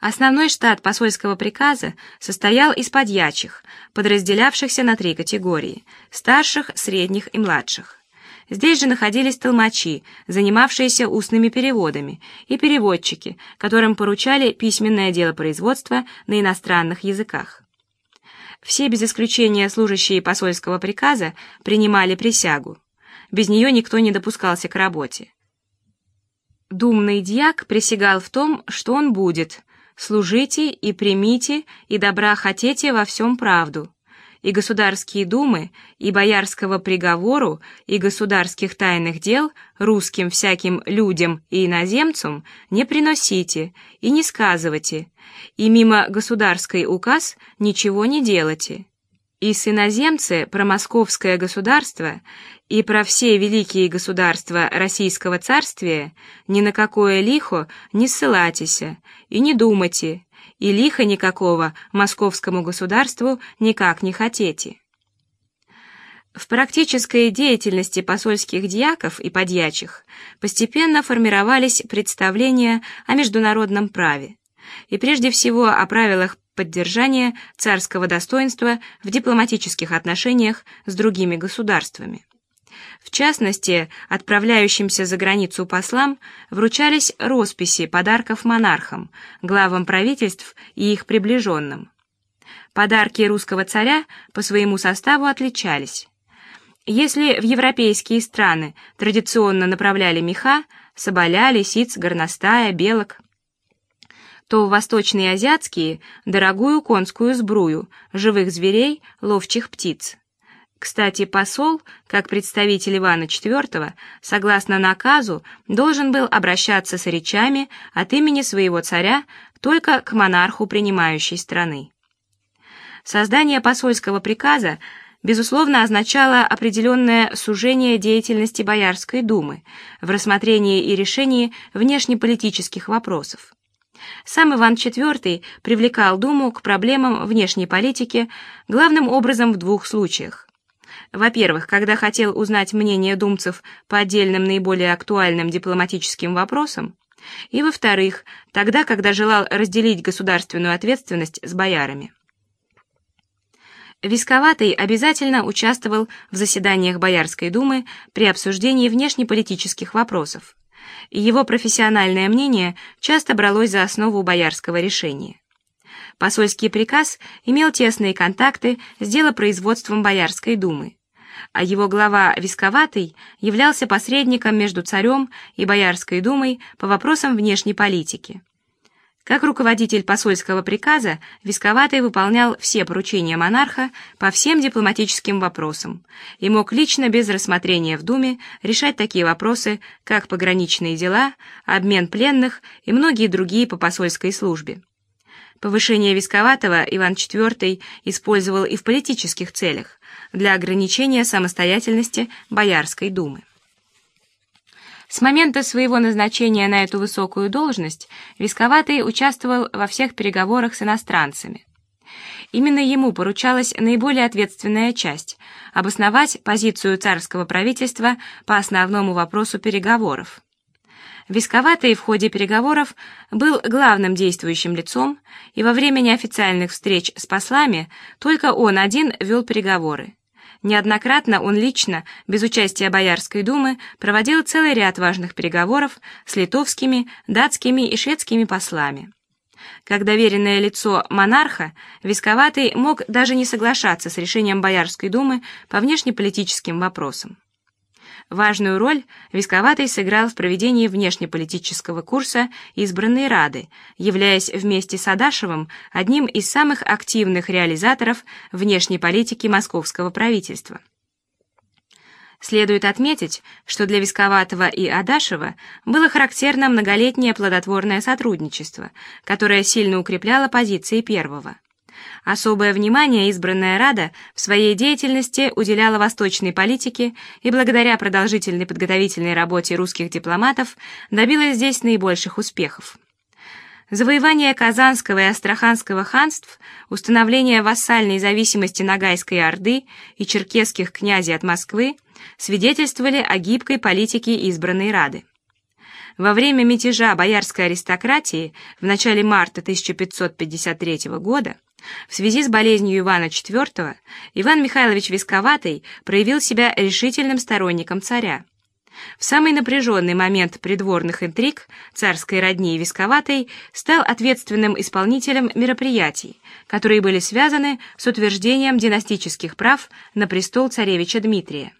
Основной штат посольского приказа состоял из подьячих, подразделявшихся на три категории – старших, средних и младших. Здесь же находились толмачи, занимавшиеся устными переводами, и переводчики, которым поручали письменное дело производства на иностранных языках. Все без исключения служащие посольского приказа принимали присягу. Без нее никто не допускался к работе. Думный дьяк присягал в том, что он будет «служите и примите, и добра хотите во всем правду», и государские думы, и боярского приговору, и государских тайных дел русским всяким людям и иноземцам не приносите и не сказывайте, и мимо государской указ ничего не делайте. И с иноземцы про московское государство и про все великие государства Российского царствия ни на какое лихо не ссылайтесь и не думайте, и лиха никакого московскому государству никак не хотите. В практической деятельности посольских дьяков и подьячих постепенно формировались представления о международном праве и прежде всего о правилах поддержания царского достоинства в дипломатических отношениях с другими государствами. В частности, отправляющимся за границу послам вручались росписи подарков монархам, главам правительств и их приближенным. Подарки русского царя по своему составу отличались. Если в европейские страны традиционно направляли меха, соболя, лисиц, горностая, белок, то восточные азиатские – дорогую конскую сбрую, живых зверей, ловчих птиц. Кстати, посол, как представитель Ивана IV, согласно наказу, должен был обращаться с речами от имени своего царя только к монарху принимающей страны. Создание посольского приказа безусловно означало определенное сужение деятельности Боярской думы в рассмотрении и решении внешнеполитических вопросов. Сам Иван IV привлекал Думу к проблемам внешней политики главным образом в двух случаях. Во-первых, когда хотел узнать мнение думцев по отдельным наиболее актуальным дипломатическим вопросам, и во-вторых, тогда, когда желал разделить государственную ответственность с боярами. Висковатый обязательно участвовал в заседаниях Боярской думы при обсуждении внешнеполитических вопросов, его профессиональное мнение часто бралось за основу боярского решения. Посольский приказ имел тесные контакты с делопроизводством Боярской думы, а его глава Висковатый являлся посредником между царем и Боярской думой по вопросам внешней политики. Как руководитель посольского приказа, Висковатый выполнял все поручения монарха по всем дипломатическим вопросам и мог лично без рассмотрения в Думе решать такие вопросы, как пограничные дела, обмен пленных и многие другие по посольской службе. Повышение Висковатого Иван IV использовал и в политических целях, для ограничения самостоятельности Боярской думы. С момента своего назначения на эту высокую должность Висковатый участвовал во всех переговорах с иностранцами. Именно ему поручалась наиболее ответственная часть – обосновать позицию царского правительства по основному вопросу переговоров. Висковатый в ходе переговоров был главным действующим лицом, и во время неофициальных встреч с послами только он один вел переговоры. Неоднократно он лично, без участия Боярской думы, проводил целый ряд важных переговоров с литовскими, датскими и шведскими послами. Как доверенное лицо монарха, Висковатый мог даже не соглашаться с решением Боярской думы по внешнеполитическим вопросам. Важную роль Висковатый сыграл в проведении внешнеполитического курса избранной Рады, являясь вместе с Адашевым одним из самых активных реализаторов внешней политики московского правительства. Следует отметить, что для Висковатого и Адашева было характерно многолетнее плодотворное сотрудничество, которое сильно укрепляло позиции первого. Особое внимание избранная Рада в своей деятельности уделяла восточной политике и благодаря продолжительной подготовительной работе русских дипломатов добилась здесь наибольших успехов. Завоевание Казанского и Астраханского ханств, установление вассальной зависимости Ногайской Орды и черкесских князей от Москвы свидетельствовали о гибкой политике избранной Рады. Во время мятежа боярской аристократии в начале марта 1553 года в связи с болезнью Ивана IV Иван Михайлович Висковатый проявил себя решительным сторонником царя. В самый напряженный момент придворных интриг царской родни Висковатой стал ответственным исполнителем мероприятий, которые были связаны с утверждением династических прав на престол царевича Дмитрия.